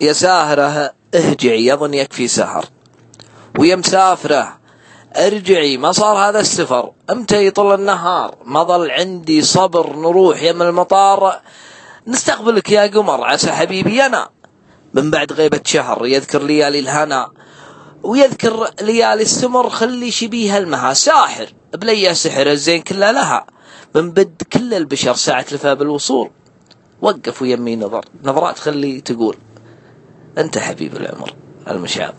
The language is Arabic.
يا ساهرة اهجعي يظن يكفي سهر. ويا مسافرة ارجعي ما صار هذا السفر. إمتى يطل النهار؟ ما ظل عندي صبر نروح يم المطار. نستقبلك يا قمر عسى حبيبي أنا. من بعد غيبة شهر يذكر ليالي الهنا. ويذكر ليالي السمر خلي شبيه المها. ساحر بلي سحر الزين كله لها. من بد كل البشر ساعة لفا بالوصول. وقف ويمي نظر نظرات خلي تقول. أنت حبيب العمر المشاب